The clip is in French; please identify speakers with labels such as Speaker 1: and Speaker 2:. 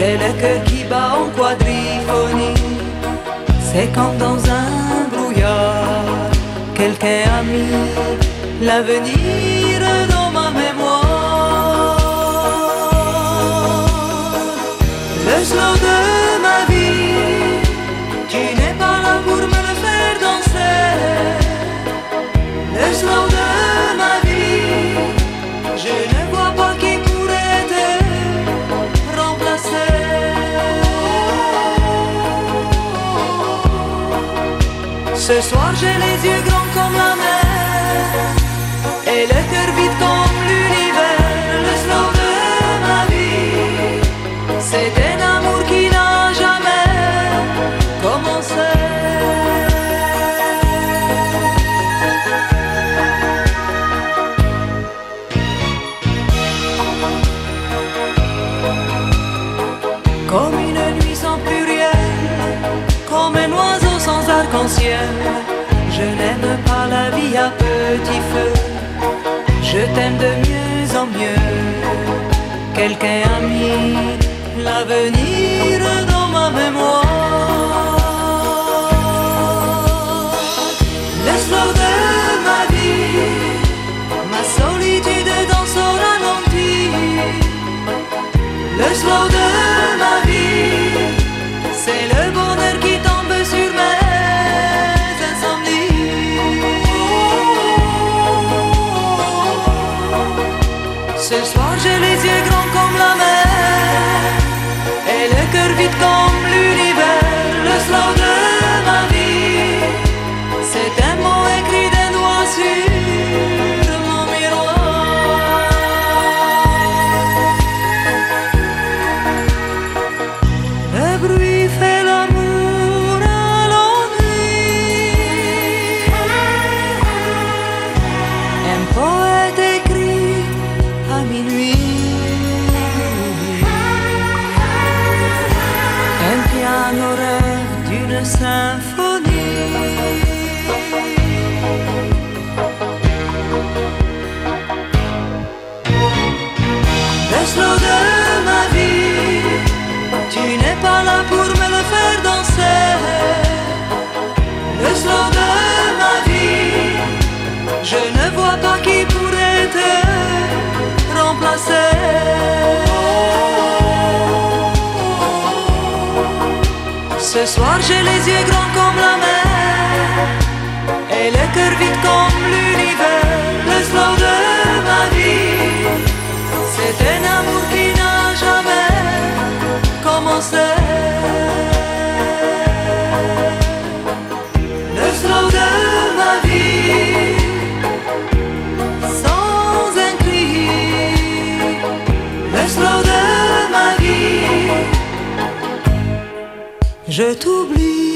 Speaker 1: J'ai le cœur qui bat en quadriphonie. C'est comme dans un brouillard. Quelqu'un a mis l'avenir Ce soir j'ai les yeux grands comme la mer. Et le cœur vide sans arc-en-ciel. Je n'aime pas la vie à petit feu. Je t'aime de mieux en mieux. Quelqu'un a mis l'avenir dans ma mémoire Ce soir j'ai les yeux grands comme la mer et le cœur vide comme rêve d'une symphonie. Le slow de ma vie, tu n'es pas là pour Ce soir j'ai les yeux grands comme la mer et le cœur vide comme l'univers. Je t'oublie.